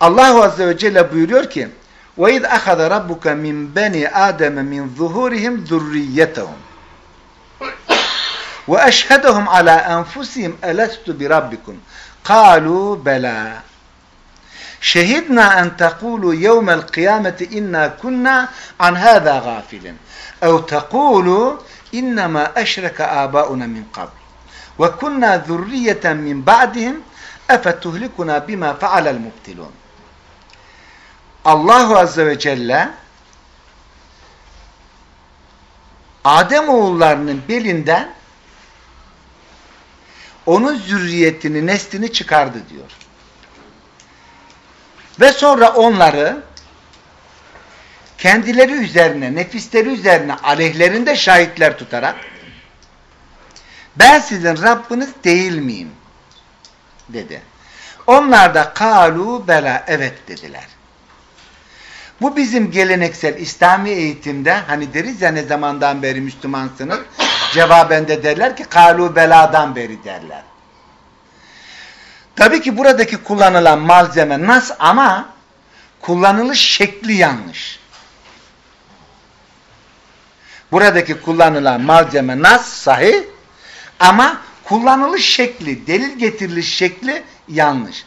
Allahu Azze ve Celle buyuruyor ki وَاِذْ أَخَذَ رَبُّكَ مِنْ بَنِي آدَمَ مِنْ ظُهُورِهِمْ ذُرِّيَّتَهُمْ وَأَشْهَدَهُمْ عَلَى أَنْفُسِهِمْ أَلَسْتُ بِرَبِّكُمْ قَالُوا بَلَى شهدنا أن تقولوا يوم القيامة إنا كنا عن هذا غافلين أو تقولوا إنما أشرك آباؤنا من قبل وكنا ذرية من بعدهم أفتهلكنا بما فعل المبتلون Allahu Azze ve Celle Adem oğullarının belinden onun zürriyetini, neslini çıkardı diyor. Ve sonra onları kendileri üzerine, nefisleri üzerine aleyhlerinde şahitler tutarak ben sizin Rabbiniz değil miyim? dedi. Onlar da kalu bela evet dediler. Bu bizim geleneksel İslami eğitimde hani deriz ya ne zamandan beri Müslümansınız cevaben de derler ki kalu beladan beri derler. Tabii ki buradaki kullanılan malzeme nas ama kullanılış şekli yanlış. Buradaki kullanılan malzeme nas sahih ama kullanılış şekli, delil getiriliş şekli yanlış.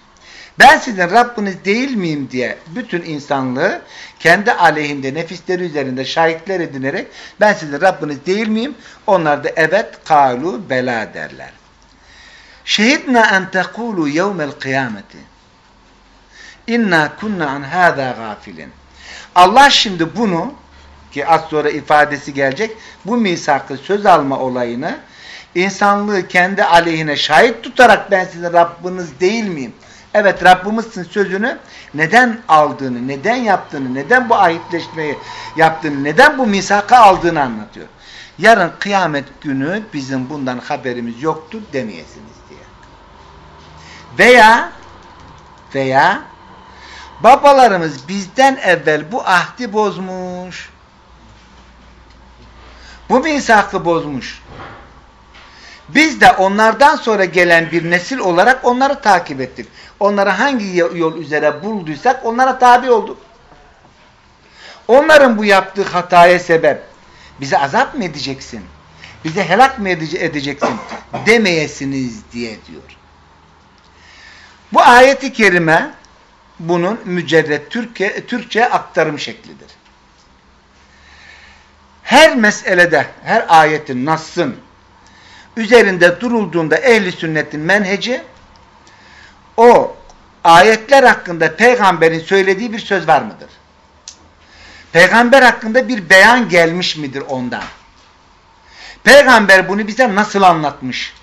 Ben sizin Rabbiniz değil miyim diye bütün insanlığı kendi aleyhinde, nefisleri üzerinde şahitler edinerek ben sizin Rabbiniz değil miyim? Onlar da evet, kalu, bela derler. Şehidna en tekulu yevmel kıyameti. İnna kunna an hâzâ gafilin. Allah şimdi bunu ki az sonra ifadesi gelecek bu misakı söz alma olayını insanlığı kendi aleyhine şahit tutarak ben sizin Rabbiniz değil miyim? Evet Rabbimizsin sözünü neden aldığını, neden yaptığını, neden bu ahitleşmeyi yaptığını, neden bu misakı aldığını anlatıyor. Yarın kıyamet günü bizim bundan haberimiz yoktur demeyesiniz diye. Veya veya babalarımız bizden evvel bu ahdi bozmuş. Bu misakı bozmuş. Biz de onlardan sonra gelen bir nesil olarak onları takip ettik. Onları hangi yol üzere bulduysak onlara tabi olduk. Onların bu yaptığı hataya sebep bize azap mı edeceksin? Bize helak mı edeceksin? Demeyesiniz diye diyor. Bu ayeti kerime bunun mücerret Türkçe, Türkçe aktarım şeklidir. Her meselede, her ayetin, nassın üzerinde durulduğunda ehli sünnetin menheci o ayetler hakkında peygamberin söylediği bir söz var mıdır? Peygamber hakkında bir beyan gelmiş midir ondan? Peygamber bunu bize nasıl anlatmış?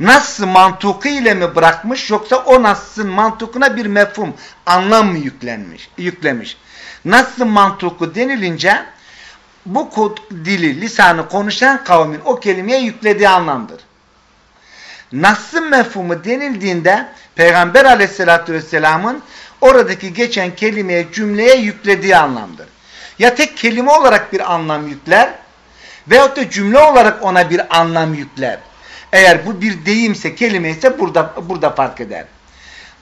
Nasıl mantuku ile mi bırakmış yoksa o nasıl mantukuna bir mefhum, anlam mı yüklenmiş, yüklemiş? Nasıl mantuku denilince bu kod, dili, lisanı konuşan kavmin o kelimeye yüklediği anlamdır. Nasıl mefhumu denildiğinde Peygamber aleyhissalatü vesselamın oradaki geçen kelimeye, cümleye yüklediği anlamdır. Ya tek kelime olarak bir anlam yükler veyahut da cümle olarak ona bir anlam yükler. Eğer bu bir deyimse, kelime ise burada, burada fark eder.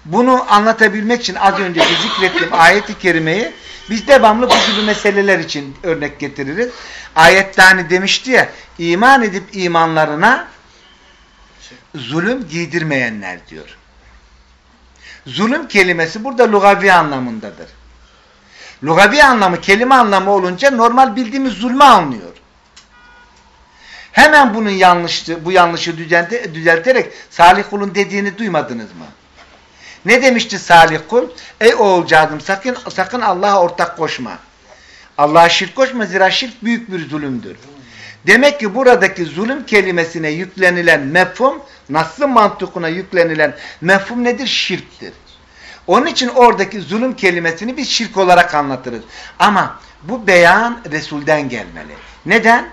Bunu anlatabilmek için az önceki zikrettiğim ayeti kerimeyi biz devamlı bu gibi meseleler için örnek getiririz. Ayette hani demişti ya, iman edip imanlarına zulüm giydirmeyenler diyor. Zulüm kelimesi burada lugavi anlamındadır. Lugavi anlamı, kelime anlamı olunca normal bildiğimiz zulmü anlıyor. Hemen bunun yanlıştı, bu yanlışı düzelterek Salih kulun dediğini duymadınız mı? Ne demişti Salih kul? Ey oğulcağızım sakın sakın Allah'a ortak koşma. Allah'a şirk koşma zira şirk büyük bir zulümdür. Demek ki buradaki zulüm kelimesine yüklenilen mefhum, nasıl mantıkuna yüklenilen mefhum nedir? Şirktir. Onun için oradaki zulüm kelimesini biz şirk olarak anlatırız. Ama bu beyan Resul'den gelmeli. Neden?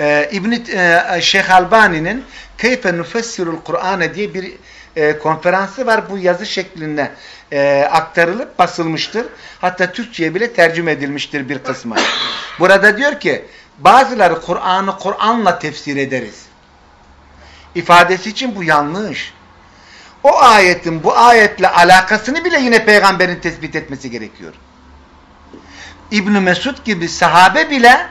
Ee, İbn e, Şeyh Albani'nin Keyfe nufessirul Kur'an'e diye bir e, konferansı var. Bu yazı şeklinde e, aktarılıp basılmıştır. Hatta Türkçe'ye bile tercüme edilmiştir bir kısmı. Burada diyor ki bazıları Kur'an'ı Kur'an'la tefsir ederiz. İfadesi için bu yanlış. o ayetin bu ayetle alakasını bile yine peygamberin tespit etmesi gerekiyor. İbn Mesud gibi sahabe bile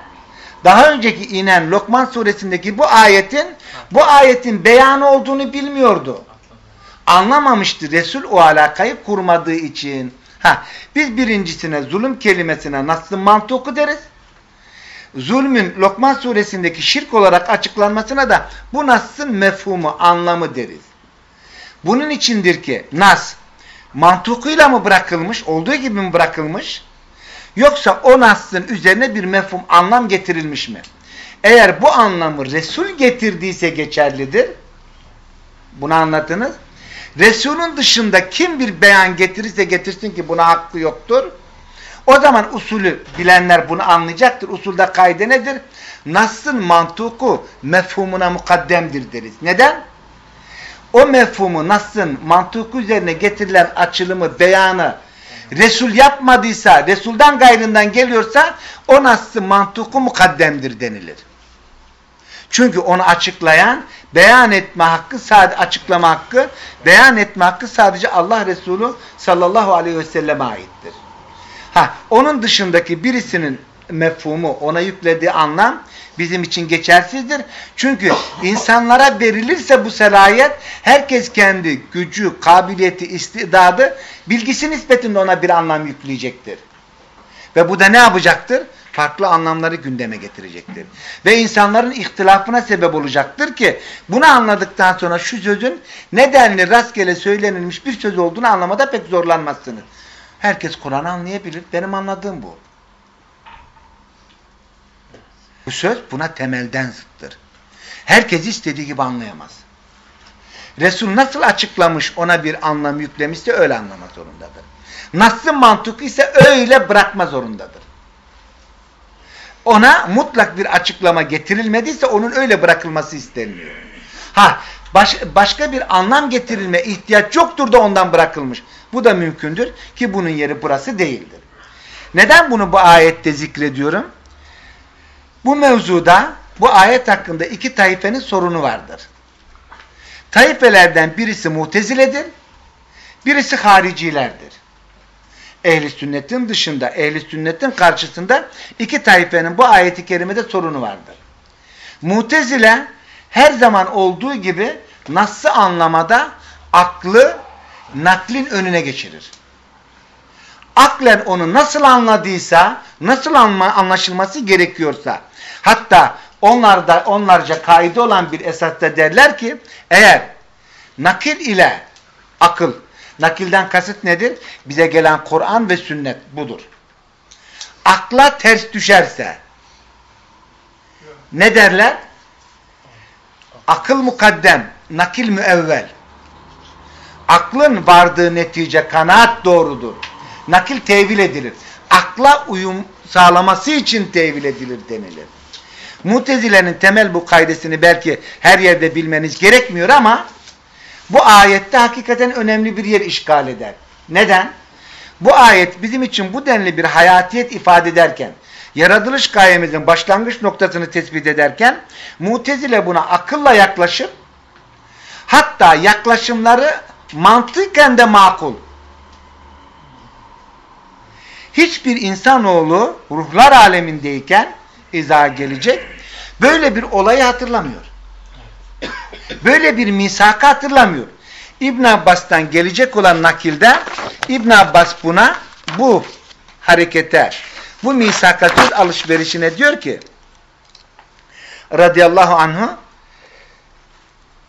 daha önceki inen Lokman suresindeki bu ayetin bu ayetin beyanı olduğunu bilmiyordu. Anlamamıştı Resul o alakayı kurmadığı için. Ha, biz birincisine zulüm kelimesine nasıl mantuku deriz. Zulmün Lokman suresindeki şirk olarak açıklanmasına da bu nasıl mefhumu, anlamı deriz. Bunun içindir ki nas mantukuyla mı bırakılmış, olduğu gibi mi bırakılmış? Yoksa o nasın üzerine bir mefhum, anlam getirilmiş mi? Eğer bu anlamı Resul getirdiyse geçerlidir. Bunu anladınız. Resul'ün dışında kim bir beyan getirirse getirsin ki buna hakkı yoktur. O zaman usulü bilenler bunu anlayacaktır. Usulde kaide nedir? Nas'ın mantuku mefhumuna mukaddemdir deriz. Neden? O mefhumu Nas'ın mantuku üzerine getirilen açılımı, beyanı Resul yapmadıysa, Resul'dan gayrından geliyorsa o Nas'ın mantuku mukaddemdir denilir. Çünkü onu açıklayan, beyan etme hakkı, sadece açıklama hakkı, beyan etme hakkı sadece Allah Resulü sallallahu aleyhi ve selleme aittir. Ha, onun dışındaki birisinin mefhumu, ona yüklediği anlam bizim için geçersizdir. Çünkü insanlara verilirse bu selayet herkes kendi gücü, kabiliyeti, istidadı, bilgisi nispetinde ona bir anlam yükleyecektir. Ve bu da ne yapacaktır? Farklı anlamları gündeme getirecektir. Ve insanların ihtilafına sebep olacaktır ki bunu anladıktan sonra şu sözün nedenli rastgele söylenilmiş bir söz olduğunu anlamada pek zorlanmazsınız. Herkes Kur'an'ı anlayabilir. Benim anladığım bu. Bu söz buna temelden zıttır. Herkes istediği gibi anlayamaz. Resul nasıl açıklamış ona bir anlam yüklemişse öyle anlama zorundadır. Nasıl mantık ise öyle bırakma zorundadır. Ona mutlak bir açıklama getirilmediyse onun öyle bırakılması istenmiyor. Ha baş, başka bir anlam getirilme ihtiyaç yoktur da ondan bırakılmış. Bu da mümkündür ki bunun yeri burası değildir. Neden bunu bu ayette zikrediyorum? Bu mevzuda bu ayet hakkında iki taifenin sorunu vardır. Taifelerden birisi muteziledir, birisi haricilerdir. Ehli sünnetin dışında, ehli sünnetin karşısında iki taifenin bu ayeti kerimede sorunu vardır. Mutezile her zaman olduğu gibi nasıl anlamada aklı naklin önüne geçirir. Aklen onu nasıl anladıysa, nasıl anlaşılması gerekiyorsa, hatta onlarda onlarca kaide olan bir esasta derler ki, eğer nakil ile akıl, nakilden kasıt nedir? Bize gelen Kur'an ve sünnet budur. Akla ters düşerse, ne derler? Akıl mukaddem, nakil müevvel. Aklın vardığı netice kanaat doğrudur. Nakil tevil edilir. Akla uyum sağlaması için tevil edilir denilir. Mutezilerin temel bu kaidesini belki her yerde bilmeniz gerekmiyor ama bu ayette hakikaten önemli bir yer işgal eder. Neden? Bu ayet bizim için bu denli bir hayatiyet ifade ederken, yaratılış gayemizin başlangıç noktasını tespit ederken, mutezile buna akılla yaklaşıp, hatta yaklaşımları mantıken de makul. Hiçbir insanoğlu ruhlar alemindeyken izah gelecek, böyle bir olayı hatırlamıyor. Böyle bir misakı hatırlamıyor. İbn Abbas'tan gelecek olan nakilde İbn Abbas buna bu harekete, bu misaka söz alışverişine diyor ki radıyallahu anhu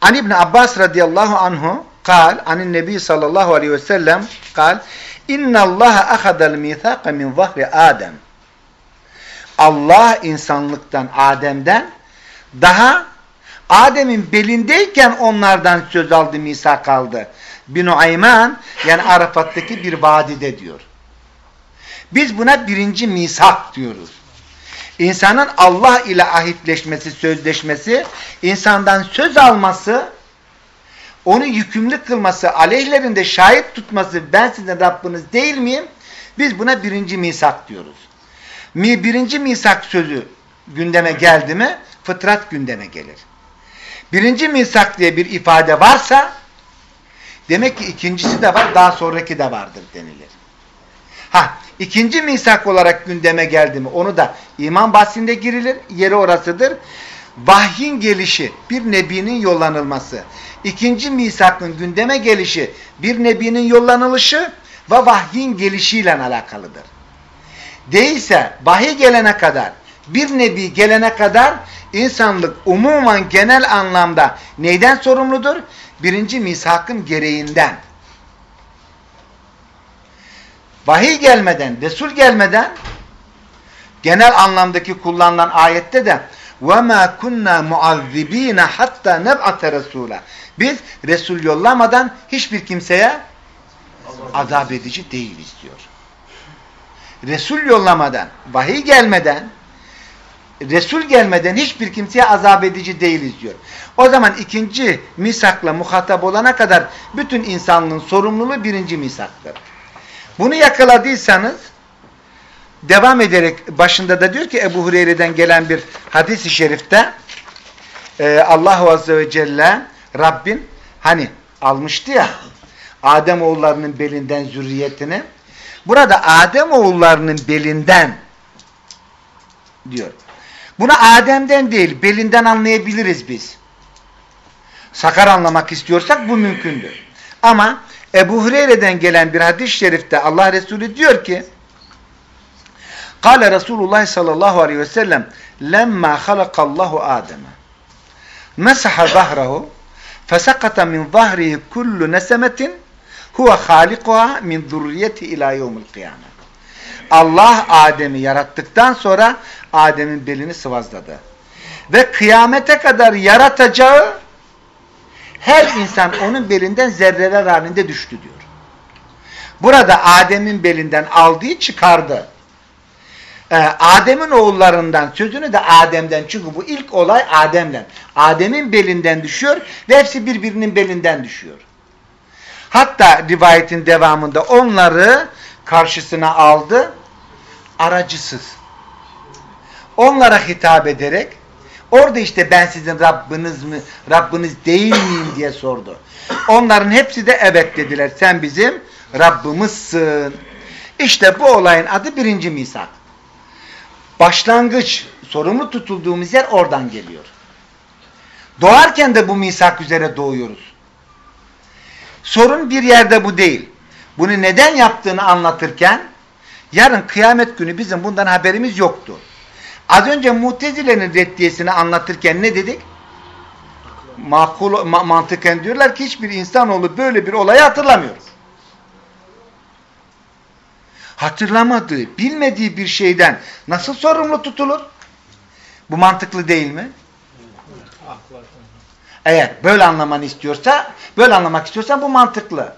An İbn Abbas radıyallahu anhu قال عن النبي صلى الله عليه وسلم قال إن الله أخذ الميثاق من ظهر آدم Allah insanlıktan, Adem'den daha Adem'in belindeyken onlardan söz aldı, misak aldı. Binu Ayman yani Arafat'taki bir vadide diyor. Biz buna birinci misak diyoruz. İnsanın Allah ile ahitleşmesi, sözleşmesi, insandan söz alması, onu yükümlü kılması, aleyhlerinde şahit tutması, ben sizin Rabbiniz değil miyim? Biz buna birinci misak diyoruz. Birinci misak sözü gündeme geldi mi, fıtrat gündeme gelir. Birinci misak diye bir ifade varsa, Demek ki ikincisi de var, daha sonraki de vardır denilir. Ha, ikinci misak olarak gündeme geldi mi? Onu da iman bahsinde girilir, yeri orasıdır. Vahyin gelişi, bir nebinin yollanılması. İkinci misakın gündeme gelişi, bir nebinin yollanılışı ve vahyin gelişiyle alakalıdır. Değilse vahiy gelene kadar, bir nebi gelene kadar insanlık umuman genel anlamda neyden sorumludur? Birinci misakın gereğinden. Vahiy gelmeden, Resul gelmeden genel anlamdaki kullanılan ayette de وَمَا كُنَّا مُعَذِّب۪ينَ حَتَّى نَبْعَةَ رَسُولًا Biz Resul yollamadan hiçbir kimseye azap edici değiliz diyor. Resul yollamadan, vahiy gelmeden, Resul gelmeden hiçbir kimseye azap edici değiliz diyor. O zaman ikinci misakla muhatap olana kadar bütün insanlığın sorumluluğu birinci misaktır. Bunu yakaladıysanız devam ederek başında da diyor ki Ebu Hureyre'den gelen bir hadis-i şerifte e, Allahu Azze ve Celle Rabbin hani almıştı ya Adem oğullarının belinden zürriyetini burada Adem oğullarının belinden diyor. Bunu Adem'den değil belinden anlayabiliriz biz. Sakar anlamak istiyorsak bu mümkündür. Ama Ebu Hureyre'den gelen bir hadis-i şerifte Allah Resulü diyor ki Kale Resulullah sallallahu aleyhi ve sellem lemma halakallahu Adem'e mesaha zahrahu fesakata min zahrihi kullu nesemetin huve halikuha min zurriyeti ila yevmil kıyamet. Allah Adem'i yarattıktan sonra Adem'in belini sıvazladı. Ve kıyamete kadar yaratacağı her insan onun belinden zerreler halinde düştü diyor. Burada Adem'in belinden aldığı çıkardı. Ee, Adem'in oğullarından sözünü de Adem'den çünkü bu ilk olay Adem'den. Adem'in belinden düşüyor ve hepsi birbirinin belinden düşüyor. Hatta rivayetin devamında onları karşısına aldı aracısız. Onlara hitap ederek orada işte ben sizin Rabbiniz mi, Rabbiniz değil miyim diye sordu. Onların hepsi de evet dediler. Sen bizim Rabbimizsin. İşte bu olayın adı birinci misak. Başlangıç, sorumlu tutulduğumuz yer oradan geliyor. Doğarken de bu misak üzere doğuyoruz. Sorun bir yerde bu değil. Bunu neden yaptığını anlatırken yarın kıyamet günü bizim bundan haberimiz yoktu. Az önce Mutezile'nin reddiyesini anlatırken ne dedik? Makul, ma mantıken diyorlar ki hiçbir insanoğlu böyle bir olayı hatırlamıyor. Hatırlamadığı, bilmediği bir şeyden nasıl sorumlu tutulur? Bu mantıklı değil mi? Eğer böyle anlamanı istiyorsa, böyle anlamak istiyorsan bu mantıklı.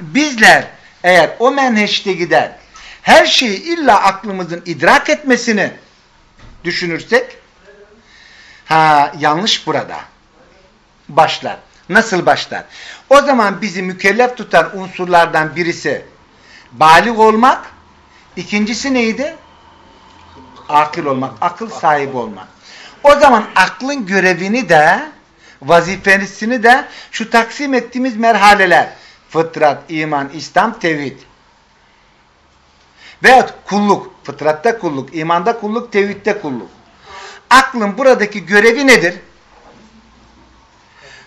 Bizler eğer o menheşte gider, her şeyi illa aklımızın idrak etmesini düşünürsek, ha yanlış burada. Başlar. Nasıl başlar? O zaman bizi mükellef tutan unsurlardan birisi balik olmak, ikincisi neydi? Akıl olmak, akıl sahibi olmak. O zaman aklın görevini de vazifesini de şu taksim ettiğimiz merhaleler fıtrat, iman, İslam, tevhid veyahut kulluk, fıtratta kulluk, imanda kulluk, tevhidde kulluk. Aklın buradaki görevi nedir?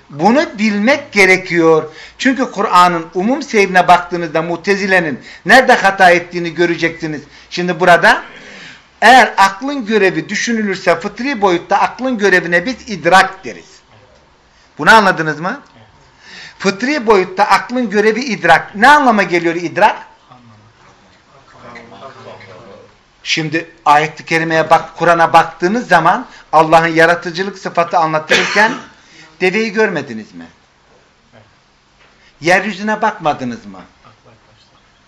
Bunu bilmek gerekiyor. Çünkü Kur'an'ın umum seyrine baktığınızda mutezilenin nerede hata ettiğini göreceksiniz. Şimdi burada eğer aklın görevi düşünülürse fıtri boyutta aklın görevine biz idrak deriz. Bunu anladınız mı? Fıtri boyutta aklın görevi idrak. Ne anlama geliyor idrak? Şimdi ayet-i kerimeye bak, Kur'an'a baktığınız zaman Allah'ın yaratıcılık sıfatı anlatılırken deveyi görmediniz mi? Yeryüzüne bakmadınız mı?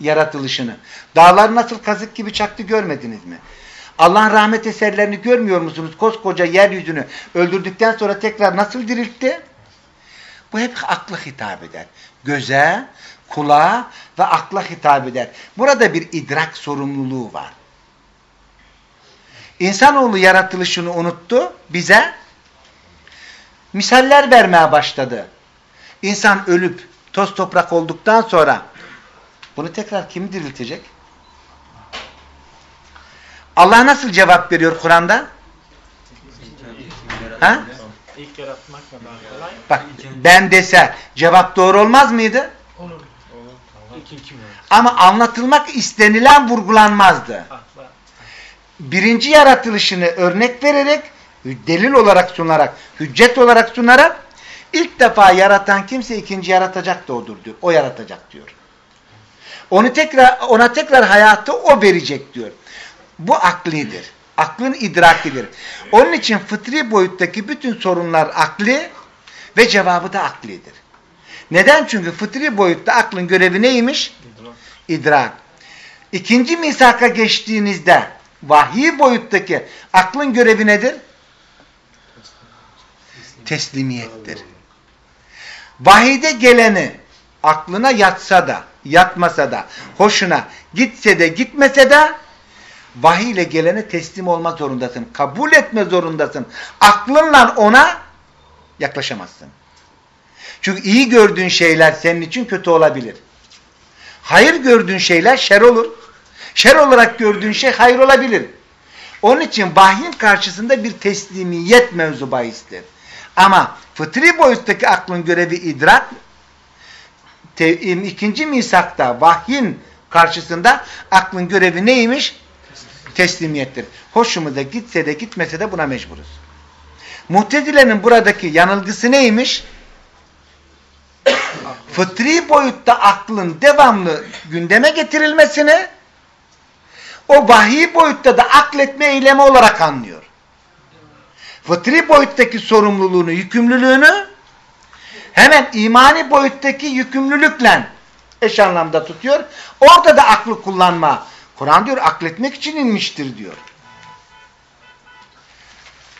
Yaratılışını. Dağlar nasıl kazık gibi çaktı görmediniz mi? Allah'ın rahmet eserlerini görmüyor musunuz? Koskoca yeryüzünü öldürdükten sonra tekrar nasıl diriltti? Bu hep akla hitap eder. Göze, kulağa ve akla hitap eder. Burada bir idrak sorumluluğu var. İnsanoğlu yaratılışını unuttu. Bize misaller vermeye başladı. İnsan ölüp toz toprak olduktan sonra bunu tekrar kim diriltecek? Allah nasıl cevap veriyor Kur'an'da? Ha? İlk yaratmak kadar kolay. Bak ben dese cevap doğru olmaz mıydı? Olur. Olur. Kim? Ama anlatılmak istenilen vurgulanmazdı. Birinci yaratılışını örnek vererek, delil olarak sunarak, hüccet olarak sunarak ilk defa yaratan kimse ikinci yaratacak da odur diyor. O yaratacak diyor. Onu tekrar ona tekrar hayatı o verecek diyor. Bu aklidir. Aklın idrakidir. Onun için fıtri boyuttaki bütün sorunlar akli ve cevabı da aklidir. Neden? Çünkü fıtri boyutta aklın görevi neymiş? İdrak. İdrak. İkinci misaka geçtiğinizde vahiy boyuttaki aklın görevi nedir? Teslimiyettir. Vahide geleni aklına yatsa da, yatmasa da, hoşuna gitse de gitmese de vahiy ile gelene teslim olma zorundasın. Kabul etme zorundasın. Aklınla ona yaklaşamazsın. Çünkü iyi gördüğün şeyler senin için kötü olabilir. Hayır gördüğün şeyler şer olur. Şer olarak gördüğün şey hayır olabilir. Onun için vahyin karşısında bir teslimiyet mevzu bahistir. Ama fıtri boyuttaki aklın görevi idrak, te, ikinci misakta vahyin karşısında aklın görevi neymiş? Teslimiyettir. Hoşumuza gitse de gitmese de buna mecburuz. Muhtezile'nin buradaki yanılgısı neymiş? Fıtri boyutta aklın devamlı gündeme getirilmesini o vahiy boyutta da akletme eylemi olarak anlıyor. Fıtri boyuttaki sorumluluğunu, yükümlülüğünü hemen imani boyuttaki yükümlülükle eş anlamda tutuyor. Orada da aklı kullanma. Kur'an diyor akletmek için inmiştir diyor.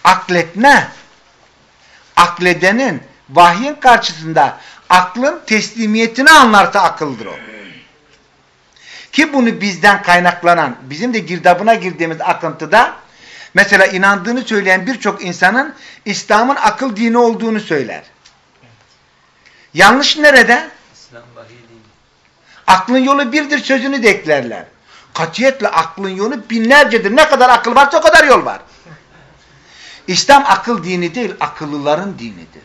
Akletme akledenin vahyin karşısında aklın teslimiyetini anlarsa akıldır o. Ki bunu bizden kaynaklanan, bizim de girdabına girdiğimiz akıntıda mesela inandığını söyleyen birçok insanın İslam'ın akıl dini olduğunu söyler. Yanlış nerede? İslam vahiy değil. Aklın yolu birdir sözünü de eklerler. Katiyetle aklın yolu binlercedir. Ne kadar akıl varsa o kadar yol var. İslam akıl dini değil, akıllıların dinidir.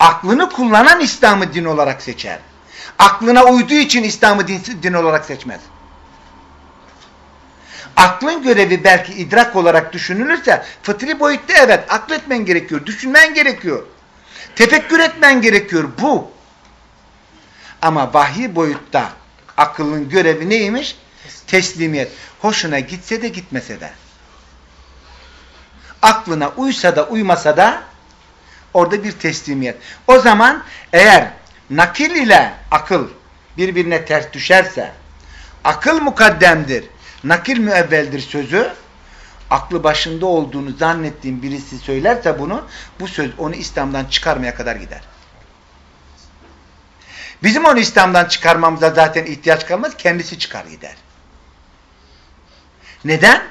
Aklını kullanan İslam'ı din olarak seçer. Aklına uyduğu için İslam'ı din, din olarak seçmez. Aklın görevi belki idrak olarak düşünülürse fıtri boyutta evet akletmen gerekiyor, düşünmen gerekiyor. Tefekkür etmen gerekiyor. Bu. Ama vahiy boyutta akılın görevi neymiş? Teslimiyet. Hoşuna gitse de gitmese de. Aklına uysa da uymasa da orada bir teslimiyet. O zaman eğer nakil ile akıl birbirine ters düşerse akıl mukaddemdir, nakil müevveldir sözü aklı başında olduğunu zannettiğim birisi söylerse bunu bu söz onu İslam'dan çıkarmaya kadar gider. Bizim onu İslam'dan çıkarmamıza zaten ihtiyaç kalmaz. Kendisi çıkar gider. Neden?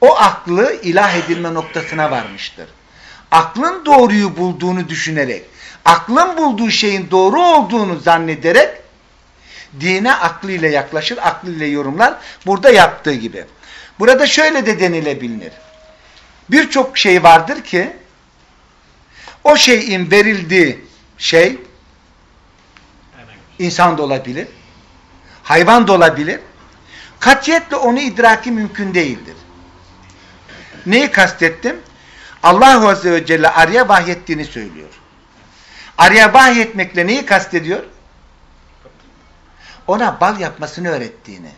O aklı ilah edilme noktasına varmıştır. Aklın doğruyu bulduğunu düşünerek, aklın bulduğu şeyin doğru olduğunu zannederek dine aklıyla yaklaşır, aklıyla yorumlar. Burada yaptığı gibi. Burada şöyle de denilebilir. Birçok şey vardır ki o şeyin verildiği şey insan da olabilir, hayvan da olabilir. Katiyetle onu idraki mümkün değildir. Neyi kastettim? Allah Azze ve Celle araya vahyettiğini söylüyor. Araya vahyetmekle neyi kastediyor? Ona bal yapmasını öğrettiğini.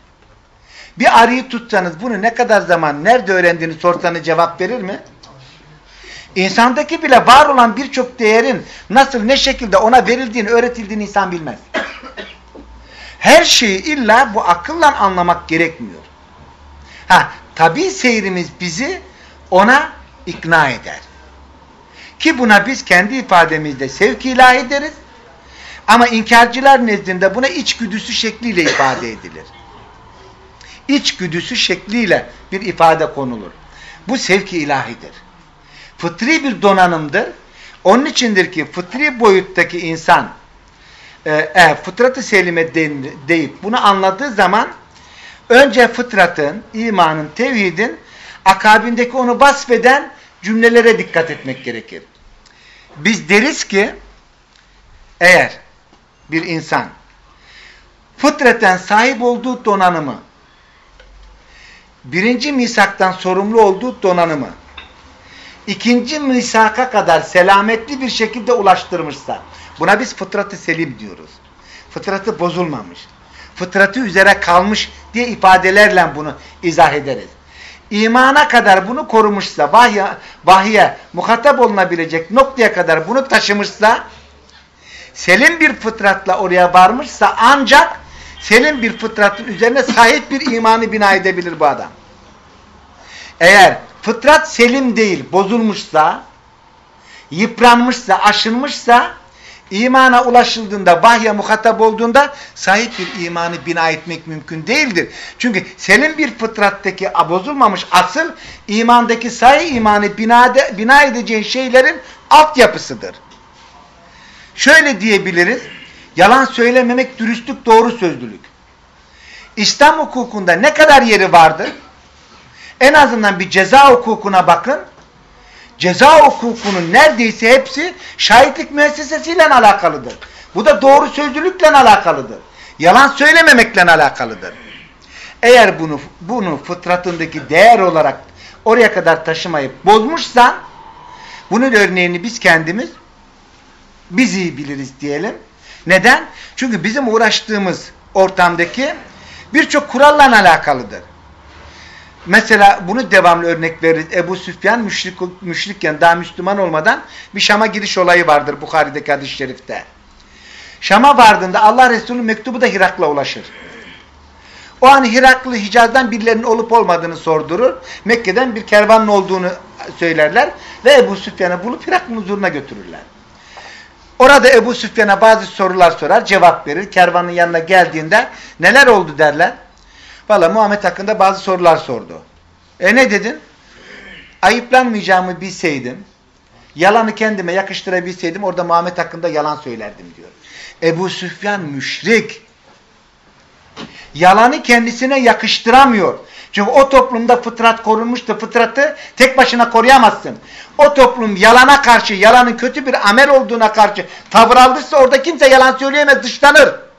Bir arıyı tutsanız bunu ne kadar zaman, nerede öğrendiğini sorsanız cevap verir mi? İnsandaki bile var olan birçok değerin nasıl, ne şekilde ona verildiğini, öğretildiğini insan bilmez. Her şeyi illa bu akılla anlamak gerekmiyor. Ha, tabi seyrimiz bizi ona ikna eder. Ki buna biz kendi ifademizde sevk ilahi deriz. Ama inkarcılar nezdinde buna içgüdüsü şekliyle ifade edilir. İçgüdüsü şekliyle bir ifade konulur. Bu sevki ilahidir. Fıtri bir donanımdır. Onun içindir ki fıtri boyuttaki insan e, e, fıtratı selime de- deyip bunu anladığı zaman önce fıtratın, imanın, tevhidin akabindeki onu vasfeden cümlelere dikkat etmek gerekir. Biz deriz ki eğer bir insan fıtraten sahip olduğu donanımı birinci misaktan sorumlu olduğu donanımı ikinci misaka kadar selametli bir şekilde ulaştırmışsa buna biz fıtratı selim diyoruz. Fıtratı bozulmamış. Fıtratı üzere kalmış diye ifadelerle bunu izah ederiz. İmana kadar bunu korumuşsa, vahye, vahye muhatap olunabilecek noktaya kadar bunu taşımışsa, selim bir fıtratla oraya varmışsa ancak selim bir fıtratın üzerine sahip bir imanı bina edebilir bu adam. Eğer fıtrat selim değil, bozulmuşsa, yıpranmışsa, aşınmışsa, imana ulaşıldığında, vahye muhatap olduğunda sahip bir imanı bina etmek mümkün değildir. Çünkü senin bir fıtrattaki bozulmamış asıl imandaki sahih imanı bina, de, bina edeceğin şeylerin altyapısıdır. Şöyle diyebiliriz, yalan söylememek dürüstlük, doğru sözlülük. İslam hukukunda ne kadar yeri vardır? En azından bir ceza hukukuna bakın. Ceza hukukunun neredeyse hepsi şahitlik müessesesiyle alakalıdır. Bu da doğru sözlülükle alakalıdır. Yalan söylememekle alakalıdır. Eğer bunu bunu fıtratındaki değer olarak oraya kadar taşımayıp bozmuşsan bunun örneğini biz kendimiz biz iyi biliriz diyelim. Neden? Çünkü bizim uğraştığımız ortamdaki birçok kuralla alakalıdır. Mesela bunu devamlı örnek veririz. Ebu Süfyan müşrik, müşrikken daha Müslüman olmadan bir Şam'a giriş olayı vardır Bukhari'deki hadis-i şerifte. Şam'a vardığında Allah Resulü mektubu da Hirak'la ulaşır. O an Hiraklı Hicaz'dan birilerinin olup olmadığını sordurur. Mekke'den bir kervanın olduğunu söylerler. Ve Ebu Süfyan'ı bulup Hirak'ın huzuruna götürürler. Orada Ebu Süfyan'a bazı sorular sorar, cevap verir. Kervanın yanına geldiğinde neler oldu derler. Valla Muhammed hakkında bazı sorular sordu. E ne dedin? Ayıplanmayacağımı bilseydim, yalanı kendime yakıştırabilseydim orada Muhammed hakkında yalan söylerdim diyor. Ebu Süfyan müşrik. Yalanı kendisine yakıştıramıyor. Çünkü o toplumda fıtrat korunmuştu. Fıtratı tek başına koruyamazsın. O toplum yalana karşı, yalanın kötü bir amel olduğuna karşı tavır aldıysa orada kimse yalan söyleyemez, dışlanır.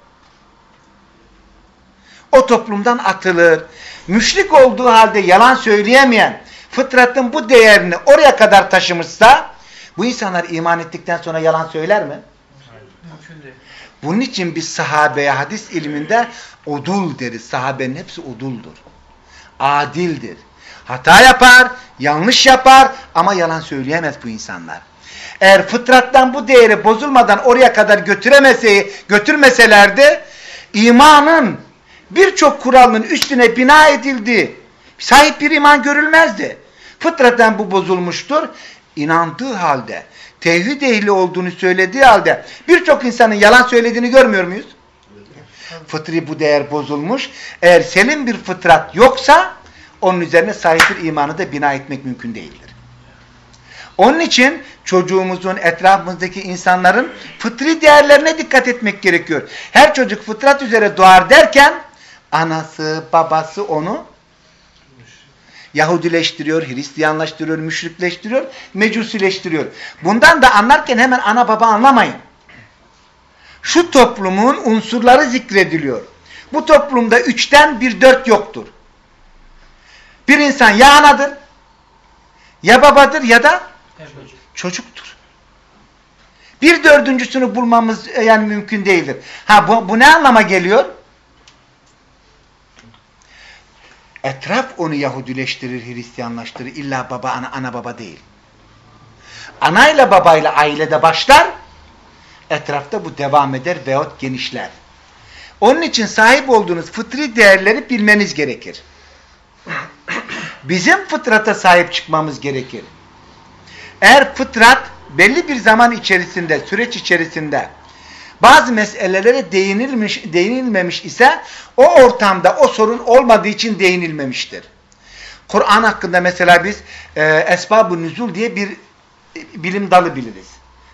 O toplumdan atılır. Müşrik olduğu halde yalan söyleyemeyen, fıtratın bu değerini oraya kadar taşımışsa, bu insanlar iman ettikten sonra yalan söyler mi? Değil. Bunun için biz sahabeye hadis ilminde odul deriz. Sahabenin hepsi oduldur. Adildir. Hata yapar, yanlış yapar ama yalan söyleyemez bu insanlar. Eğer fıtrattan bu değeri bozulmadan oraya kadar götüremese, götürmeselerdi imanın birçok kuralının üstüne bina edildiği sahip bir iman görülmezdi. Fıtraten bu bozulmuştur. İnandığı halde, tevhid ehli olduğunu söylediği halde birçok insanın yalan söylediğini görmüyor muyuz? Fıtri bu değer bozulmuş. Eğer senin bir fıtrat yoksa onun üzerine sahip bir imanı da bina etmek mümkün değildir. Onun için çocuğumuzun, etrafımızdaki insanların fıtri değerlerine dikkat etmek gerekiyor. Her çocuk fıtrat üzere doğar derken anası, babası onu Yahudileştiriyor, Hristiyanlaştırıyor, müşrikleştiriyor, mecusileştiriyor. Bundan da anlarken hemen ana baba anlamayın. Şu toplumun unsurları zikrediliyor. Bu toplumda üçten bir dört yoktur. Bir insan ya anadır, ya babadır ya da çocuktur. Bir dördüncüsünü bulmamız e, yani mümkün değildir. Ha bu, bu ne anlama geliyor? Etraf onu Yahudileştirir, Hristiyanlaştırır. İlla baba, ana, ana baba değil. Anayla babayla ailede başlar, etrafta bu devam eder veyahut genişler. Onun için sahip olduğunuz fıtri değerleri bilmeniz gerekir. Bizim fıtrata sahip çıkmamız gerekir. Eğer fıtrat belli bir zaman içerisinde, süreç içerisinde bazı meselelere değinilmiş, değinilmemiş ise o ortamda o sorun olmadığı için değinilmemiştir. Kur'an hakkında mesela biz e, esbab-ı nüzul diye bir bilim dalı biliriz.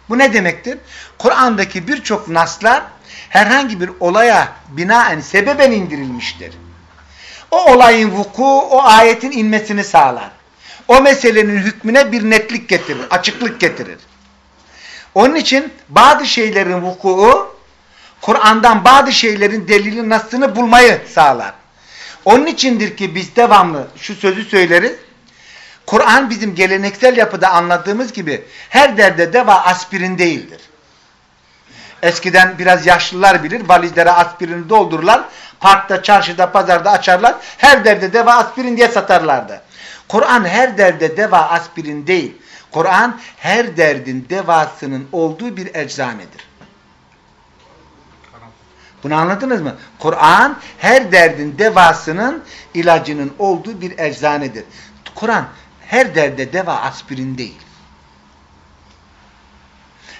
Bu ne demektir? Kur'an'daki birçok naslar herhangi bir olaya binaen sebeben indirilmiştir. O olayın vuku, o ayetin inmesini sağlar. O meselenin hükmüne bir netlik getirir, açıklık getirir. Onun için bazı şeylerin vuku Kur'an'dan bazı şeylerin delili nasını bulmayı sağlar. Onun içindir ki biz devamlı şu sözü söyleriz. Kur'an bizim geleneksel yapıda anladığımız gibi her derde deva aspirin değildir. Eskiden biraz yaşlılar bilir, valizlere aspirini doldururlar, parkta, çarşıda, pazarda açarlar, her derde deva aspirin diye satarlardı. Kur'an her derde deva aspirin değil, Kur'an her derdin devasının olduğu bir eczanedir. Bunu anladınız mı? Kur'an her derdin devasının ilacının olduğu bir eczanedir. Kur'an her derde deva aspirin değil.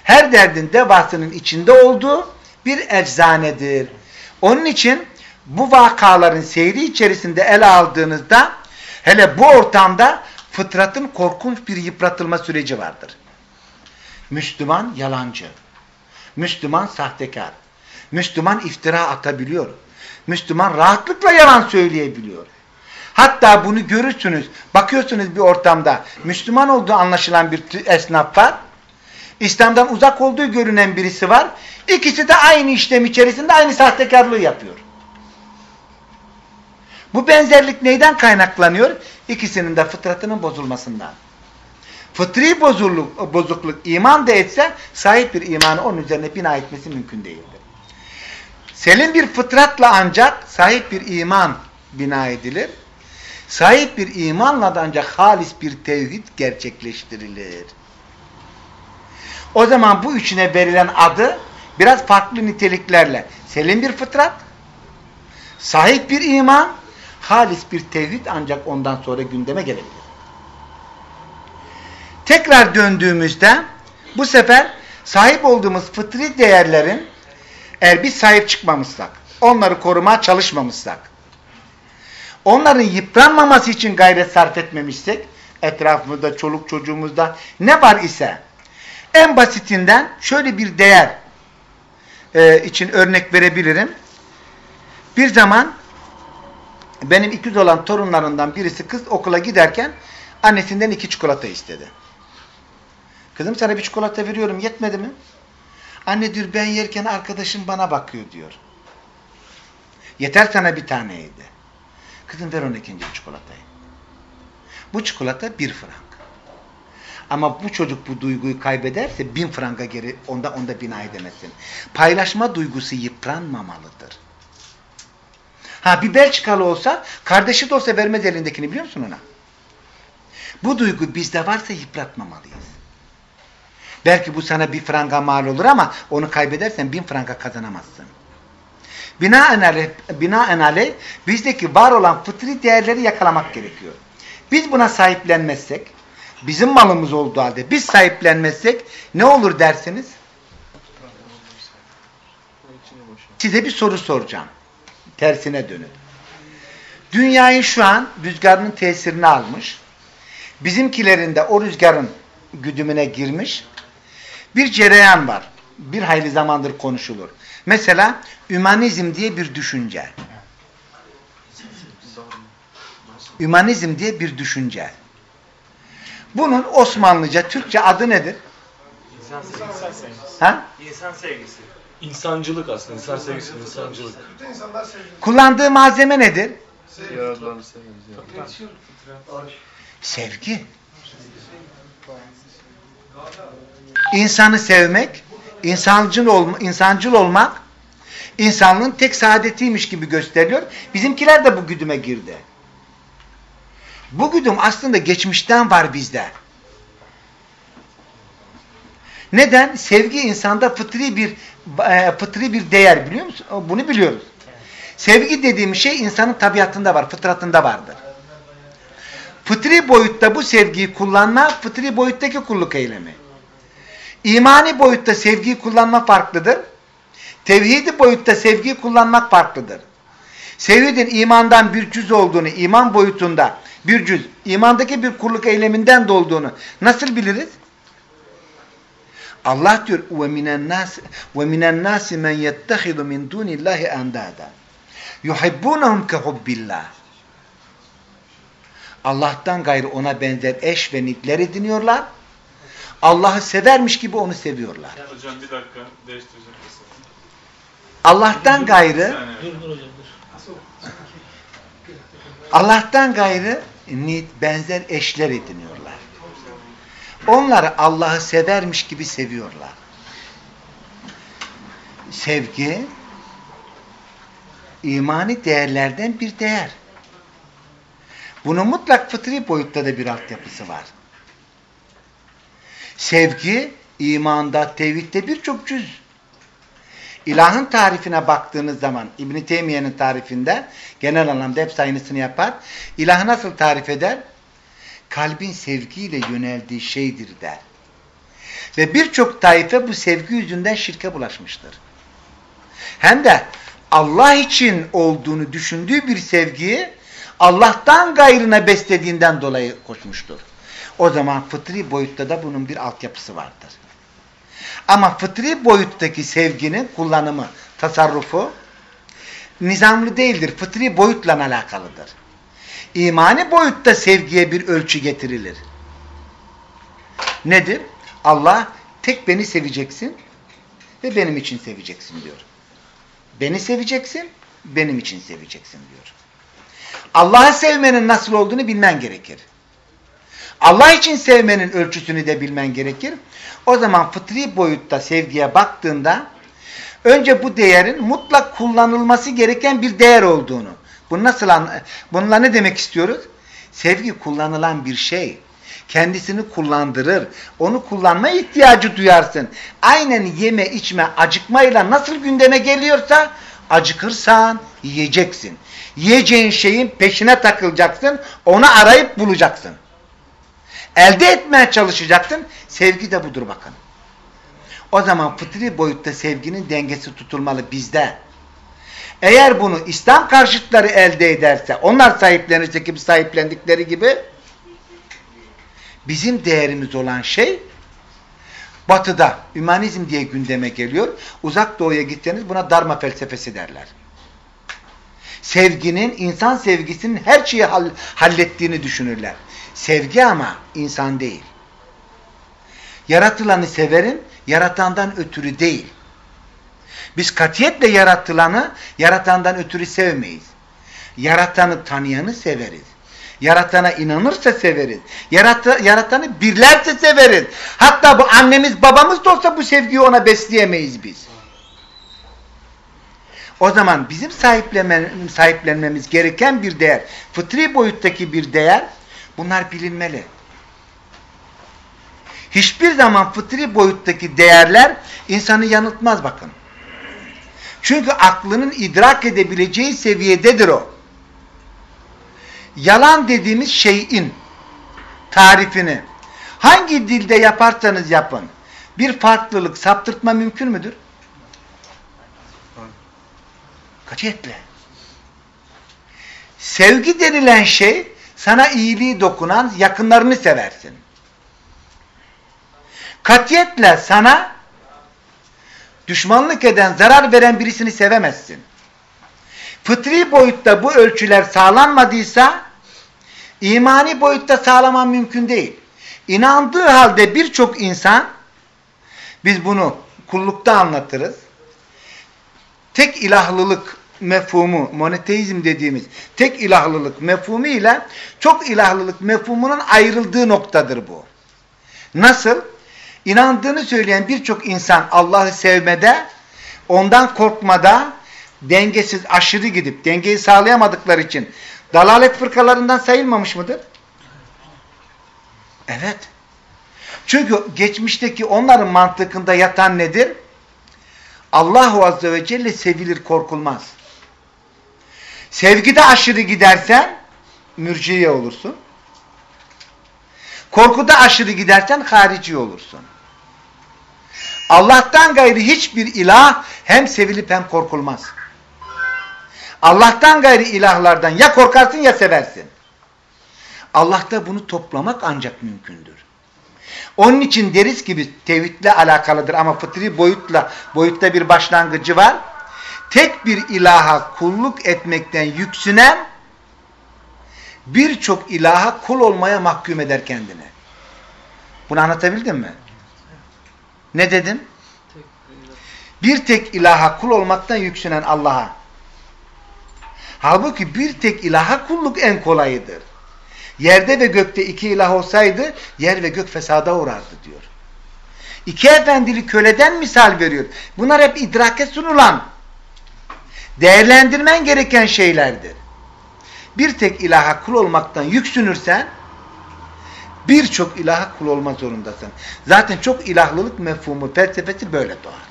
Her derdin devasının içinde olduğu bir eczanedir. Onun için bu vakaların seyri içerisinde ele aldığınızda hele bu ortamda fıtratın korkunç bir yıpratılma süreci vardır. Müslüman yalancı. Müslüman sahtekar. Müslüman iftira atabiliyor. Müslüman rahatlıkla yalan söyleyebiliyor. Hatta bunu görürsünüz. Bakıyorsunuz bir ortamda Müslüman olduğu anlaşılan bir esnaf var. İslam'dan uzak olduğu görünen birisi var. İkisi de aynı işlem içerisinde aynı sahtekarlığı yapıyor. Bu benzerlik neyden kaynaklanıyor? İkisinin de fıtratının bozulmasından. Fıtri bozuluk, bozukluk iman da etse sahip bir imanı onun üzerine bina etmesi mümkün değildir. Selim bir fıtratla ancak sahip bir iman bina edilir. Sahip bir imanla da ancak halis bir tevhid gerçekleştirilir. O zaman bu üçüne verilen adı biraz farklı niteliklerle selim bir fıtrat, sahip bir iman, halis bir tevhid ancak ondan sonra gündeme gelebilir. Tekrar döndüğümüzde bu sefer sahip olduğumuz fıtri değerlerin eğer biz sahip çıkmamışsak, onları korumaya çalışmamışsak, onların yıpranmaması için gayret sarf etmemişsek, etrafımızda, çoluk çocuğumuzda ne var ise, en basitinden şöyle bir değer e, için örnek verebilirim. Bir zaman benim ikiz olan torunlarından birisi kız okula giderken annesinden iki çikolata istedi. Kızım sana bir çikolata veriyorum yetmedi mi? Anne diyor ben yerken arkadaşım bana bakıyor diyor. Yeter sana bir taneydi. Kızım ver onu ikinci çikolatayı. Bu çikolata bir frank. Ama bu çocuk bu duyguyu kaybederse bin franga geri onda onda bina edemezsin. Paylaşma duygusu yıpranmamalıdır. Ha bir Belçikalı olsa kardeşi de olsa vermez elindekini biliyor musun ona? Bu duygu bizde varsa yıpratmamalıyız. Belki bu sana bir franga mal olur ama onu kaybedersen bin franga kazanamazsın. Binaenaleyh, binaenaleyh bizdeki var olan fıtri değerleri yakalamak gerekiyor. Biz buna sahiplenmezsek, bizim malımız olduğu halde biz sahiplenmezsek ne olur dersiniz? Size bir soru soracağım. Tersine dönün. Dünyayı şu an rüzgarın tesirini almış. Bizimkilerin de o rüzgarın güdümüne girmiş. Bir cereyan var. Bir hayli zamandır konuşulur. Mesela ümanizm diye bir düşünce. Ümanizm diye bir düşünce. Bunun Osmanlıca, Türkçe adı nedir? İnsan sevgisi. Ha? İnsan sevgisi. İnsancılık aslında. İnsan sevgisi, insancılık. Kullandığı malzeme nedir? Yaratılanı severiz. ya. Sevgi. İnsanı sevmek, insancıl, olma, insancıl olmak, insanlığın tek saadetiymiş gibi gösteriyor. Bizimkiler de bu güdüme girdi. Bu güdüm aslında geçmişten var bizde. Neden? Sevgi insanda fıtri bir e, fıtri bir değer biliyor musun? Bunu biliyoruz. Sevgi dediğim şey insanın tabiatında var, fıtratında vardır. Fıtri boyutta bu sevgiyi kullanma, fıtri boyuttaki kulluk eylemi. İmani boyutta sevgiyi kullanma farklıdır. Tevhidi boyutta sevgiyi kullanmak farklıdır. Sevginin imandan bir cüz olduğunu, iman boyutunda bir cüz, imandaki bir kulluk eyleminden de olduğunu nasıl biliriz? Allah diyor ve minen nas ve minen nas men yettehidu min dunillahi endada. Yuhibbunhum ke hubbillah. Allah'tan gayrı ona benzer eş ve nitler ediniyorlar. Allah'ı severmiş gibi onu seviyorlar. Hocam bir dakika değiştireceğim. Allah'tan gayrı Bir saniye. Dur dur hocam dur. Allah'tan gayrı nit benzer eşler ediniyorlar. Onları Allah'ı severmiş gibi seviyorlar. Sevgi imani değerlerden bir değer. Bunun mutlak fıtri boyutta da bir altyapısı var. Sevgi imanda, tevhidde birçok cüz. İlahın tarifine baktığınız zaman İbn Teymiye'nin tarifinde genel anlamda hep aynısını yapar. İlahı nasıl tarif eder? Kalbin sevgiyle yöneldiği şeydir der. Ve birçok taife bu sevgi yüzünden şirke bulaşmıştır. Hem de Allah için olduğunu düşündüğü bir sevgiyi Allah'tan gayrına beslediğinden dolayı koşmuştur. O zaman fıtri boyutta da bunun bir altyapısı vardır. Ama fıtri boyuttaki sevginin kullanımı, tasarrufu nizamlı değildir. Fıtri boyutla alakalıdır. İmani boyutta sevgiye bir ölçü getirilir. Nedir? Allah tek beni seveceksin ve benim için seveceksin diyor. Beni seveceksin, benim için seveceksin diyor. Allah'ı sevmenin nasıl olduğunu bilmen gerekir. Allah için sevmenin ölçüsünü de bilmen gerekir. O zaman fıtri boyutta sevgiye baktığında önce bu değerin mutlak kullanılması gereken bir değer olduğunu. Bunu nasıl bununla ne demek istiyoruz? Sevgi kullanılan bir şey. Kendisini kullandırır. Onu kullanma ihtiyacı duyarsın. Aynen yeme, içme, acıkmayla nasıl gündeme geliyorsa acıkırsan yiyeceksin. Yiyeceğin şeyin peşine takılacaksın. Onu arayıp bulacaksın. Elde etmeye çalışacaksın. Sevgi de budur bakın. O zaman fıtri boyutta sevginin dengesi tutulmalı bizde. Eğer bunu İslam karşıtları elde ederse, onlar sahiplenirse gibi sahiplendikleri gibi bizim değerimiz olan şey batıda ümanizm diye gündeme geliyor. Uzak doğuya gitseniz buna darma felsefesi derler. Sevginin, insan sevgisinin her şeyi hallettiğini düşünürler. Sevgi ama insan değil. Yaratılanı severim, yaratandan ötürü değil. Biz katiyetle yaratılanı yaratandan ötürü sevmeyiz. Yaratanı tanıyanı severiz. Yaratana inanırsa severiz. Yarat yaratanı birlerse severiz. Hatta bu annemiz babamız da olsa bu sevgiyi ona besleyemeyiz biz. O zaman bizim sahiplenmemiz, gereken bir değer, fıtri boyuttaki bir değer, bunlar bilinmeli. Hiçbir zaman fıtri boyuttaki değerler insanı yanıltmaz bakın. Çünkü aklının idrak edebileceği seviyededir o. Yalan dediğimiz şeyin tarifini hangi dilde yaparsanız yapın bir farklılık saptırtma mümkün müdür? Katiyetle. Sevgi denilen şey sana iyiliği dokunan yakınlarını seversin. Katiyetle sana düşmanlık eden, zarar veren birisini sevemezsin. Fıtri boyutta bu ölçüler sağlanmadıysa imani boyutta sağlaman mümkün değil. İnandığı halde birçok insan biz bunu kullukta anlatırız. Tek ilahlılık mefhumu, monoteizm dediğimiz tek ilahlılık mefhumu ile çok ilahlılık mefhumunun ayrıldığı noktadır bu. Nasıl? İnandığını söyleyen birçok insan Allah'ı sevmede, ondan korkmada, dengesiz, aşırı gidip dengeyi sağlayamadıkları için dalalet fırkalarından sayılmamış mıdır? Evet. Çünkü geçmişteki onların mantıkında yatan nedir? Allahu Azze ve Celle sevilir, korkulmaz. Sevgide aşırı gidersen mürciye olursun. Korkuda aşırı gidersen harici olursun. Allah'tan gayri hiçbir ilah hem sevilip hem korkulmaz. Allah'tan gayri ilahlardan ya korkarsın ya seversin. Allah'ta bunu toplamak ancak mümkündür. Onun için deriz gibi tevhidle alakalıdır ama fıtri boyutla boyutta bir başlangıcı var. Tek bir ilaha kulluk etmekten yüksünen birçok ilaha kul olmaya mahkum eder kendini. Bunu anlatabildim mi? Ne dedim? Bir tek ilaha kul olmaktan yükselen Allah'a. Halbuki bir tek ilaha kulluk en kolayıdır. Yerde ve gökte iki ilah olsaydı yer ve gök fesada uğrardı diyor. İki efendili köleden misal veriyor. Bunlar hep idrake sunulan, değerlendirmen gereken şeylerdir. Bir tek ilaha kul olmaktan yüksünürsen birçok ilaha kul olma zorundasın. Zaten çok ilahlılık mefhumu, felsefesi böyle doğar.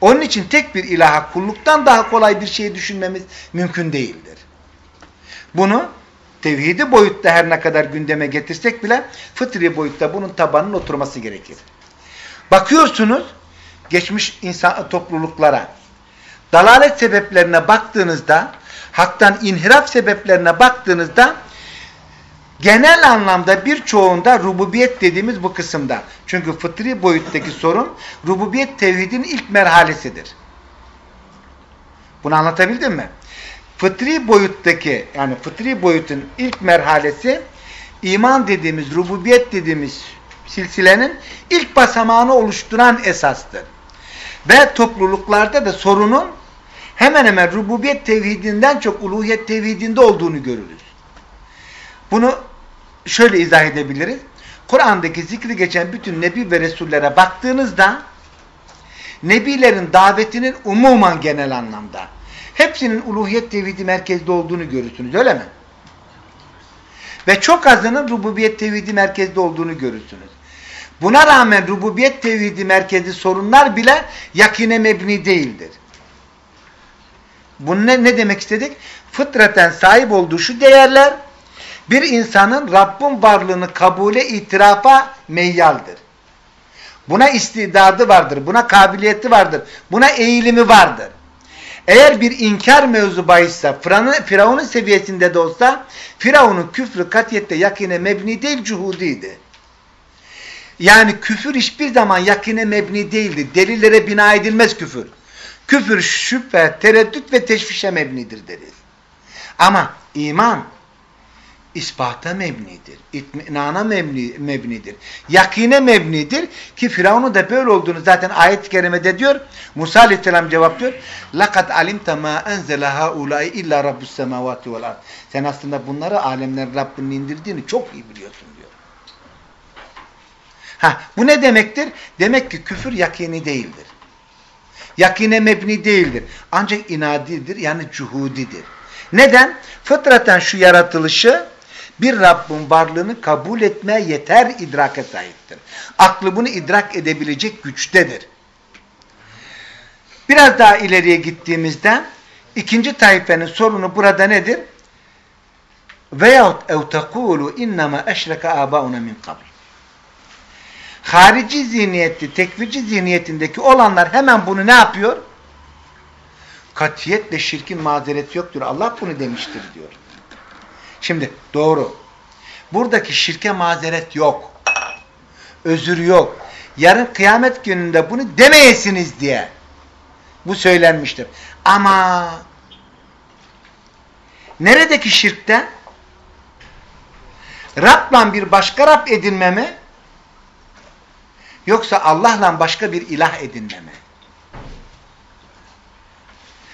Onun için tek bir ilaha kulluktan daha kolay bir şey düşünmemiz mümkün değildir. Bunu tevhidi boyutta her ne kadar gündeme getirsek bile fıtri boyutta bunun tabanının oturması gerekir. Bakıyorsunuz geçmiş insan topluluklara dalalet sebeplerine baktığınızda haktan inhiraf sebeplerine baktığınızda genel anlamda birçoğunda rububiyet dediğimiz bu kısımda. Çünkü fıtri boyuttaki sorun rububiyet tevhidin ilk merhalesidir. Bunu anlatabildim mi? Fıtri boyuttaki yani fıtri boyutun ilk merhalesi iman dediğimiz, rububiyet dediğimiz silsilenin ilk basamağını oluşturan esastır. Ve topluluklarda da sorunun hemen hemen rububiyet tevhidinden çok uluhiyet tevhidinde olduğunu görürüz. Bunu şöyle izah edebiliriz. Kur'an'daki zikri geçen bütün nebi ve resullere baktığınızda nebilerin davetinin umuman genel anlamda hepsinin uluhiyet tevhidi merkezde olduğunu görürsünüz öyle mi? Ve çok azının rububiyet tevhidi merkezde olduğunu görürsünüz. Buna rağmen rububiyet tevhidi merkezi sorunlar bile yakine mebni değildir. Bunu ne, ne demek istedik? Fıtraten sahip olduğu şu değerler bir insanın Rabbin varlığını kabule, itirafa meyyaldır. Buna istidadı vardır, buna kabiliyeti vardır, buna eğilimi vardır. Eğer bir inkar mevzu bahisse, Firavun'un seviyesinde de olsa, Firavun'un küfrü katiyette yakine mebni değil, cuhudiydi. Yani küfür hiçbir zaman yakine mebni değildi. Delillere bina edilmez küfür. Küfür şüphe, tereddüt ve teşvişe mebnidir deriz. Ama iman ispata mebnidir. İtminana mebni, mebnidir. Yakine mebnidir ki Firavun'un da böyle olduğunu zaten ayet-i kerimede diyor. Musa aleyhisselam cevaplıyor. لَقَدْ عَلِمْتَ مَا اَنْزَلَ هَا اُولَٰئِ اِلَّا رَبُّ السَّمَوَاتِ وَالْاَرْضِ Sen aslında bunları alemler Rabbinin indirdiğini çok iyi biliyorsun diyor. Ha, bu ne demektir? Demek ki küfür yakini değildir. Yakine mebni değildir. Ancak inadidir yani cuhudidir. Neden? Fıtraten şu yaratılışı bir Rabbin varlığını kabul etmeye yeter idrake sahiptir. Aklı bunu idrak edebilecek güçtedir. Biraz daha ileriye gittiğimizde ikinci tayfenin sorunu burada nedir? Veyahut ev tekulu innema eşreke abauna min kabl. Harici zihniyetli, tekvirci zihniyetindeki olanlar hemen bunu ne yapıyor? Katiyetle şirkin mazereti yoktur. Allah bunu demiştir diyor. Şimdi doğru. Buradaki şirke mazeret yok. Özür yok. Yarın kıyamet gününde bunu demeyesiniz diye bu söylenmiştir. Ama neredeki şirkte Rab'la bir başka Rab edinme mi? Yoksa Allah'la başka bir ilah edinme mi?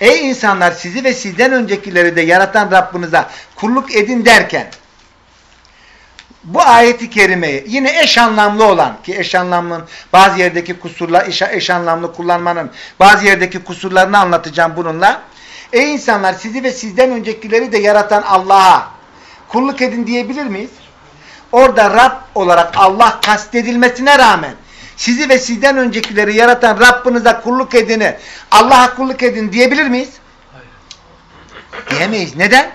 Ey insanlar sizi ve sizden öncekileri de yaratan Rabbinize kulluk edin derken bu ayeti kerimeyi yine eş anlamlı olan ki eş anlamlının bazı yerdeki kusurlar eş, eş anlamlı kullanmanın bazı yerdeki kusurlarını anlatacağım bununla. Ey insanlar sizi ve sizden öncekileri de yaratan Allah'a kulluk edin diyebilir miyiz? Orada Rab olarak Allah kastedilmesine rağmen sizi ve sizden öncekileri yaratan Rabbinize kulluk edini, Allah'a kulluk edin diyebilir miyiz? Hayır. Diyemeyiz. Neden?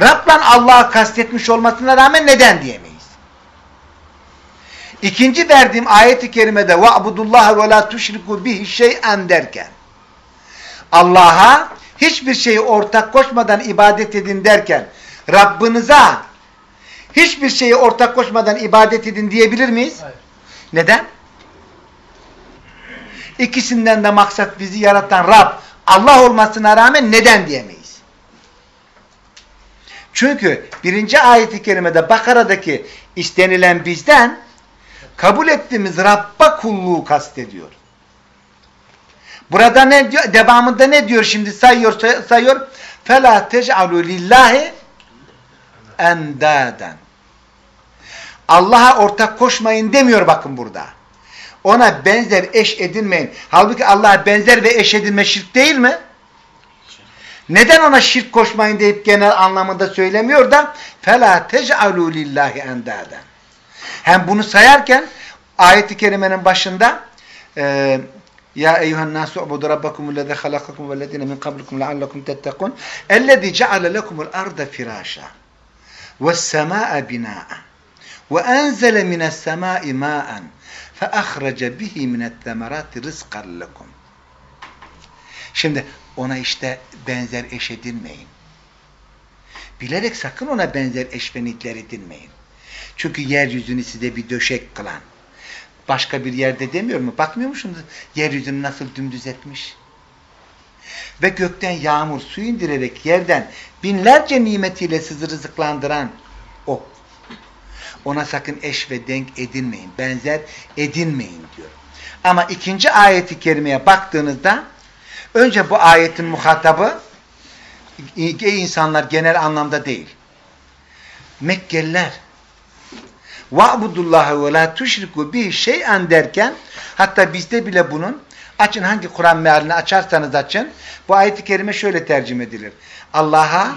Rab'la Allah'ı kastetmiş olmasına rağmen neden diyemeyiz? İkinci verdiğim ayet-i kerimede وَعْبُدُ اللّٰهَ وَلَا تُشْرِكُوا بِهِ شَيْئًا derken Allah'a hiçbir şeyi ortak koşmadan ibadet edin derken Rabbinize hiçbir şeyi ortak koşmadan ibadet edin diyebilir miyiz? Hayır. Neden? İkisinden de maksat bizi yaratan Rab Allah olmasına rağmen neden diyemeyiz? Çünkü birinci ayeti kerimede Bakara'daki istenilen bizden kabul ettiğimiz Rabb'a kulluğu kastediyor. Burada ne diyor? Devamında ne diyor şimdi sayıyor sayıyor. فَلَا تَجْعَلُوا لِلّٰهِ endaden. Allah'a ortak koşmayın demiyor bakın burada. Ona benzer eş edinmeyin. Halbuki Allah'a benzer ve eş edinme şirk değil mi? Neden ona şirk koşmayın deyip genel anlamında söylemiyor da فَلَا تَجْعَلُوا لِلّٰهِ اَنْدَادًا Hem bunu sayarken ayet-i kerimenin başında e, ya eyyuhen nasu ubudu rabbakum ellezî halakakum vellezîne min kablikum leallekum tettekûn ellezî ceale lekumul arda firâşa ve's-semâe binâ'en ve enzele mine's-semâi mâ'en feahrece bihi mine't-temerâti rizqan lekum Şimdi ona işte benzer eş edinmeyin. Bilerek sakın ona benzer eşvenlikler edinmeyin. Çünkü yeryüzünü size bir döşek kılan. Başka bir yerde demiyor mu? Bakmıyor musunuz? Yeryüzünü nasıl dümdüz etmiş? Ve gökten yağmur, su indirerek yerden binlerce nimetiyle sizi rızıklandıran o. Ona sakın eş ve denk edinmeyin. Benzer edinmeyin diyor. Ama ikinci ayeti kerimeye baktığınızda önce bu ayetin muhatabı insanlar genel anlamda değil. Mekkeliler وَعْبُدُ ve la tuşriku bihi şey'en derken hatta bizde bile bunun açın hangi Kur'an mealini açarsanız açın bu ayet-i kerime şöyle tercüme edilir. Allah'a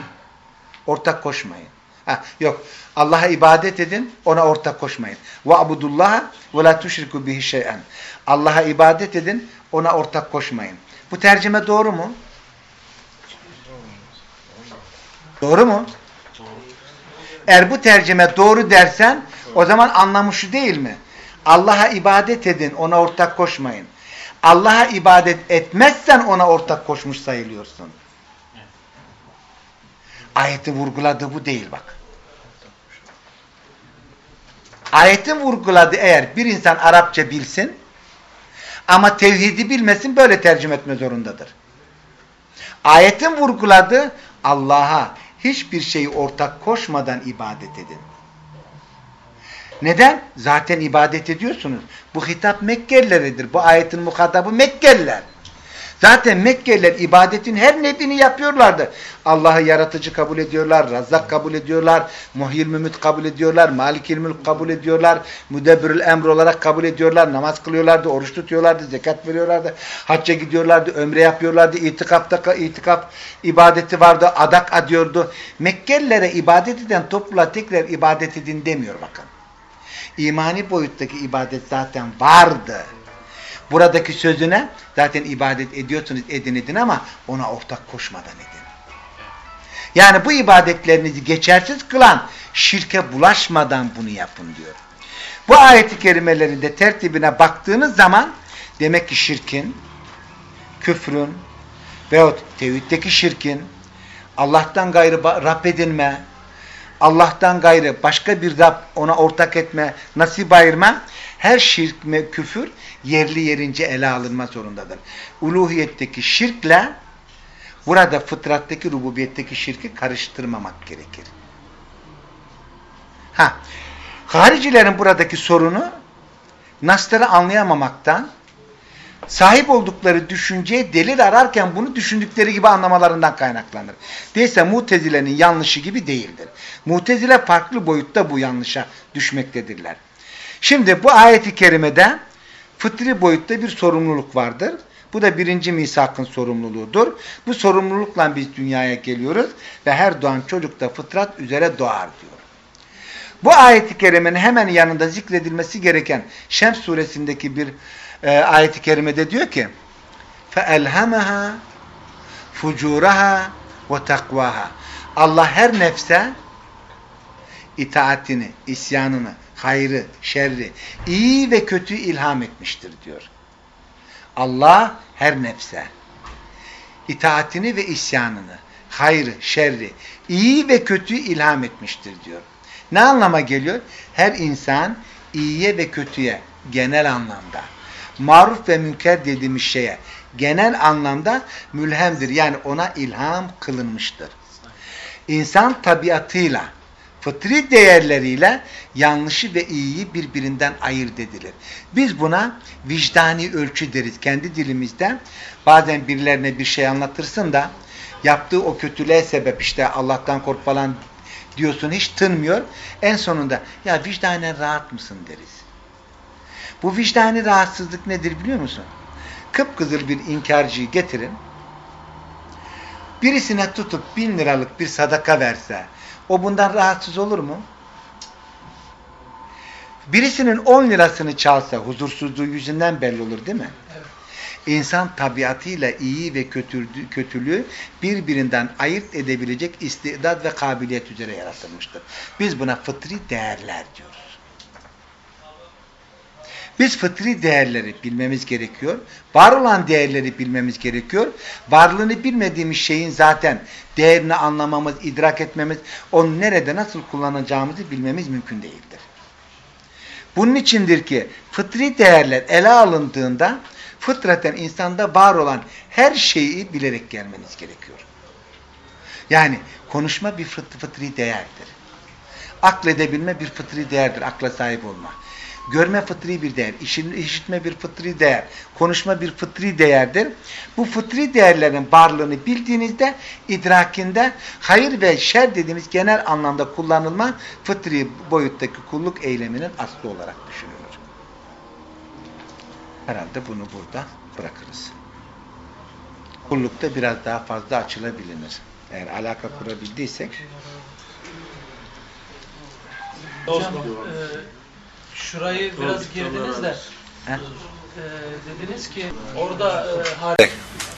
ortak koşmayın. Ha, yok. Allah'a ibadet edin, ona ortak koşmayın. وَعْبُدُ ve la tuşriku bihi şey'en. Allah'a ibadet edin, ona ortak koşmayın. Bu tercüme doğru mu? Doğru mu? Eğer bu tercüme doğru dersen o zaman anlamı şu değil mi? Allah'a ibadet edin, ona ortak koşmayın. Allah'a ibadet etmezsen ona ortak koşmuş sayılıyorsun. Ayeti vurguladığı bu değil bak. Ayetin vurguladığı eğer bir insan Arapça bilsin ama tevhidi bilmesin böyle tercüme etme zorundadır. Ayetin vurguladığı Allah'a hiçbir şeyi ortak koşmadan ibadet edin. Neden? Zaten ibadet ediyorsunuz. Bu hitap Mekkelileridir. Bu ayetin muhatabı Mekkeliler. Zaten Mekkeliler ibadetin her nebini yapıyorlardı. Allah'ı yaratıcı kabul ediyorlar, Razzak kabul ediyorlar, Muhyil Mümit kabul ediyorlar, Malikil Mülk kabul ediyorlar, Müdebbirül Emr olarak kabul ediyorlar, namaz kılıyorlardı, oruç tutuyorlardı, zekat veriyorlardı, hacca gidiyorlardı, ömre yapıyorlardı, itikafta itikaf ibadeti vardı, adak adıyordu. Mekkelilere ibadet eden topluluğa tekrar ibadet edin demiyor bakın. İmani boyuttaki ibadet zaten vardı. Buradaki sözüne zaten ibadet ediyorsunuz edin edin ama ona ortak koşmadan edin. Yani bu ibadetlerinizi geçersiz kılan şirke bulaşmadan bunu yapın diyor. Bu ayeti kerimelerinde tertibine baktığınız zaman demek ki şirkin, küfrün veyahut tevhiddeki şirkin, Allah'tan gayrı Rab edinme, Allah'tan gayrı başka bir Rab ona ortak etme, nasip ayırma, her şirk ve küfür yerli yerince ele alınma zorundadır. Uluhiyetteki şirkle burada fıtrattaki, rububiyetteki şirki karıştırmamak gerekir. Ha, haricilerin buradaki sorunu nasları anlayamamaktan sahip oldukları düşünceye delil ararken bunu düşündükleri gibi anlamalarından kaynaklanır. Değilse mutezilenin yanlışı gibi değildir. Mutezile farklı boyutta bu yanlışa düşmektedirler. Şimdi bu ayeti kerimede fıtri boyutta bir sorumluluk vardır. Bu da birinci misakın sorumluluğudur. Bu sorumlulukla biz dünyaya geliyoruz ve her doğan çocuk da fıtrat üzere doğar diyor. Bu ayeti kerimenin hemen yanında zikredilmesi gereken Şems suresindeki bir e, ayeti kerimede diyor ki فَاَلْهَمَهَا فُجُورَهَا وَتَقْوَهَا Allah her nefse itaatini, isyanını, hayrı, şerri, iyi ve kötü ilham etmiştir diyor. Allah her nefse itaatini ve isyanını, hayrı, şerri, iyi ve kötü ilham etmiştir diyor. Ne anlama geliyor? Her insan iyiye ve kötüye genel anlamda maruf ve münker dediğimiz şeye genel anlamda mülhemdir. Yani ona ilham kılınmıştır. İnsan tabiatıyla, fıtri değerleriyle yanlışı ve iyiyi birbirinden ayırt edilir. Biz buna vicdani ölçü deriz. Kendi dilimizde bazen birilerine bir şey anlatırsın da yaptığı o kötülüğe sebep işte Allah'tan kork falan diyorsun hiç tınmıyor. En sonunda ya vicdanen rahat mısın deriz. Bu vicdani rahatsızlık nedir biliyor musun? Kıpkızıl bir inkarcıyı getirin. Birisine tutup bin liralık bir sadaka verse o bundan rahatsız olur mu? Birisinin 10 lirasını çalsa huzursuzluğu yüzünden belli olur değil mi? İnsan tabiatıyla iyi ve kötülüğü, kötülüğü birbirinden ayırt edebilecek istidat ve kabiliyet üzere yaratılmıştır. Biz buna fıtri değerler diyoruz. Biz fıtri değerleri bilmemiz gerekiyor. Var olan değerleri bilmemiz gerekiyor. Varlığını bilmediğimiz şeyin zaten değerini anlamamız, idrak etmemiz, onu nerede nasıl kullanacağımızı bilmemiz mümkün değildir. Bunun içindir ki fıtri değerler ele alındığında fıtraten insanda var olan her şeyi bilerek gelmeniz gerekiyor. Yani konuşma bir fıt- fıtri değerdir. Akledebilme bir fıtri değerdir. Akla sahip olma. Görme fıtri bir değer, işitme bir fıtri değer, konuşma bir fıtri değerdir. Bu fıtri değerlerin varlığını bildiğinizde idrakinde hayır ve şer dediğimiz genel anlamda kullanılma fıtri boyuttaki kulluk eyleminin aslı olarak düşünülür. Herhalde bunu burada bırakırız. Kullukta biraz daha fazla açılabilir. Eğer alaka kurabildiysek. Hocam, e, şurayı biraz girdiniz de e, dediniz ki orada e,